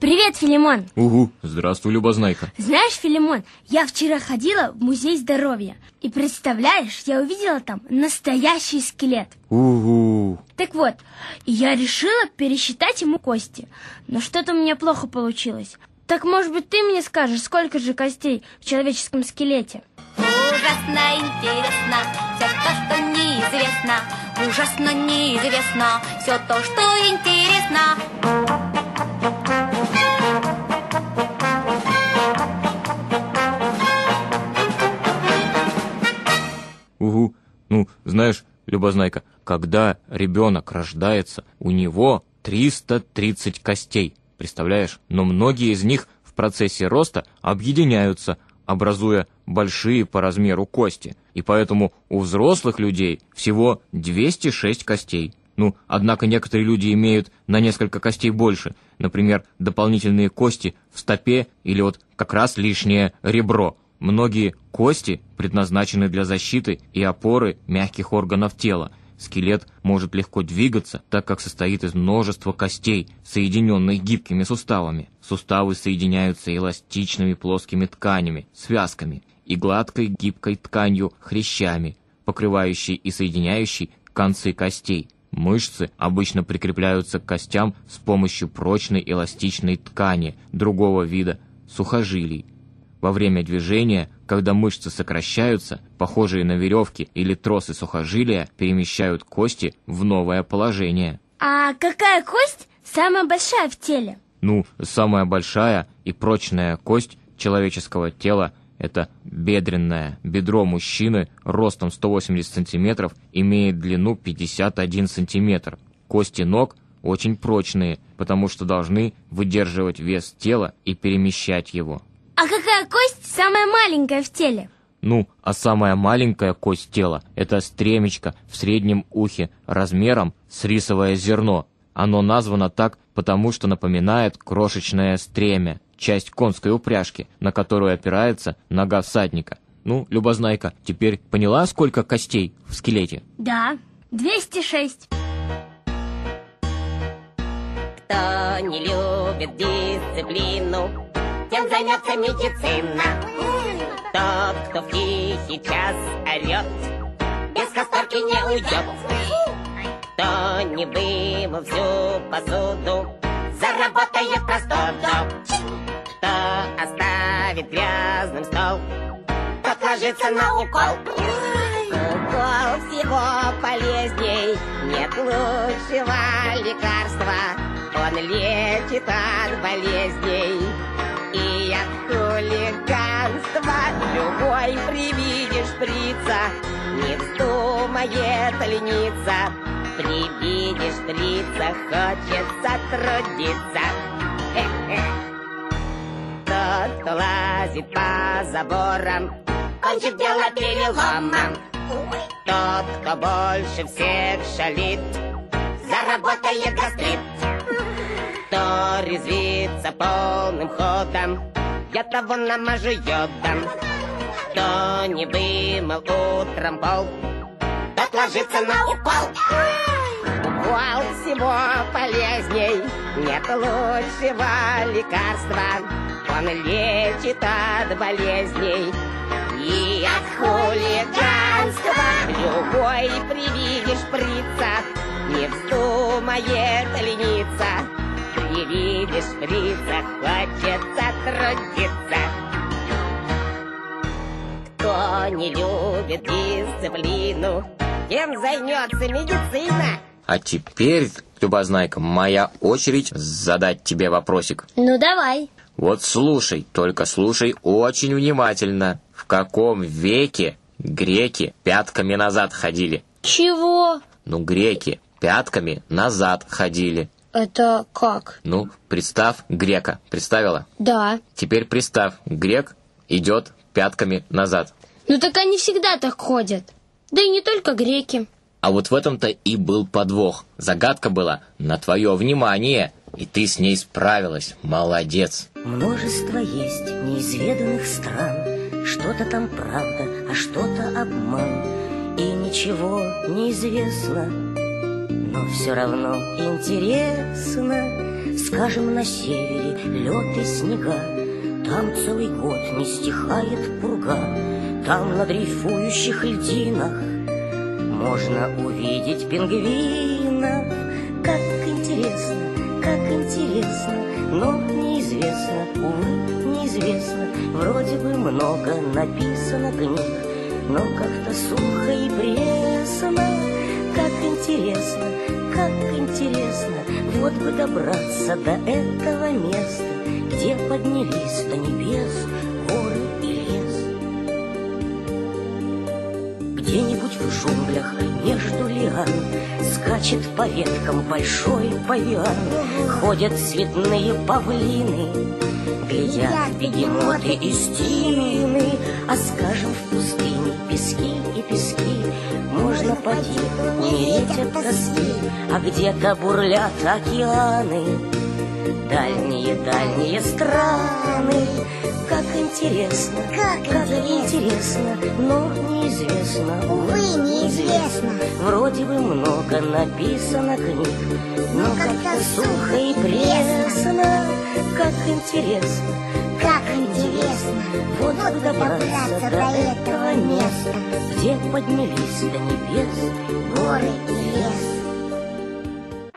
Привет, Филимон. Угу, здравствуй, Любознайка. Знаешь, Филимон, я вчера ходила в музей здоровья. И представляешь, я увидела там настоящий скелет. Угу. Так вот, я решила пересчитать ему кости. Но что-то у меня плохо получилось. Так, может быть, ты мне скажешь, сколько же костей в человеческом скелете? Ужасно интересно все то, что неизвестно. Ужасно неизвестно все то, что интересно. Угу. Ну, знаешь, Любознайка, когда ребенок рождается, у него 330 костей. Представляешь? Но многие из них в процессе роста объединяются, образуя большие по размеру кости. И поэтому у взрослых людей всего 206 костей. Ну, однако некоторые люди имеют на несколько костей больше. Например, дополнительные кости в стопе или вот как раз лишнее ребро. Многие кости предназначены для защиты и опоры мягких органов тела. Скелет может легко двигаться, так как состоит из множества костей, соединенных гибкими суставами. Суставы соединяются эластичными плоскими тканями, связками, и гладкой гибкой тканью хрящами, покрывающей и соединяющей концы костей. Мышцы обычно прикрепляются к костям с помощью прочной эластичной ткани другого вида сухожилий. Во время движения, когда мышцы сокращаются, похожие на веревки или тросы сухожилия перемещают кости в новое положение. А какая кость самая большая в теле? Ну, самая большая и прочная кость человеческого тела – это бедренная. Бедро мужчины ростом 180 сантиметров имеет длину 51 сантиметр. Кости ног очень прочные, потому что должны выдерживать вес тела и перемещать его. А какая кость самая маленькая в теле? Ну, а самая маленькая кость тела – это стремечко в среднем ухе размером с рисовое зерно. Оно названо так, потому что напоминает крошечное стремя, часть конской упряжки, на которую опирается нога всадника. Ну, Любознайка, теперь поняла, сколько костей в скелете? Да, 206. Кто не любит дисциплину, тем займется медицина. Тот, кто в тихий час орет, без касторки не уйдет. Кто не вымыл всю посуду, заработает простуду. Кто оставит грязным стол, тот ложится на укол. Укол всего полезней, нет лучшего лекарства. Он лечит от болезней и от хулиганства. Любой при виде шприца не вздумает лениться. При виде шприца хочется трудиться. Тот, кто лазит по заборам, кончит дело переломом. Тот, кто больше всех шалит, заработает гастрит. Кто резвится полным ходом, я того намажу йодом. Кто не вымыл утром пол, тот ложится на укол. Укол всего полезней, нет лучшего лекарства. Он лечит от болезней и от хулиганства. Любой при виде шприца не вздумает лениться. При виде шприца хочется трудиться. Кто не любит дисциплину, тем займется медицина. А теперь, Любознайка, моя очередь задать тебе вопросик. Ну, давай. Вот слушай, только слушай очень внимательно. В каком веке греки пятками назад ходили? Чего? Ну, греки пятками назад ходили. Это как? Ну, представь грека. Представила? Да. Теперь представь, грек идет пятками назад. Ну так они всегда так ходят. Да и не только греки. А вот в этом-то и был подвох. Загадка была на твое внимание, и ты с ней справилась. Молодец. Множество есть неизведанных стран, Что-то там правда, а что-то обман, И ничего не Но все равно интересно, Скажем, на севере лед и снега, Там целый год не стихает пурга, Там на дрейфующих льдинах Можно увидеть пингвинов. Как интересно, как интересно, Но неизвестно, увы, неизвестно, Вроде бы много написано книг, Но как-то сухо и пресно, Как интересно, как интересно, вот бы добраться до этого места, Где поднялись до небес В джунглях между лиан Скачет по веткам большой павиан Ходят цветные павлины Глядят бегемоты и стины А скажем в пустыне пески и пески Можно поди умереть от тоски А где-то бурлят океаны Дальние-дальние страны интересно, Как интересно, но неизвестно. Увы, неизвестно. Вроде бы много написано книг Но как-то сухо и пресно. Как интересно, Как интересно, вот бы добраться до этого места Где поднялись до небес. Горы и лес.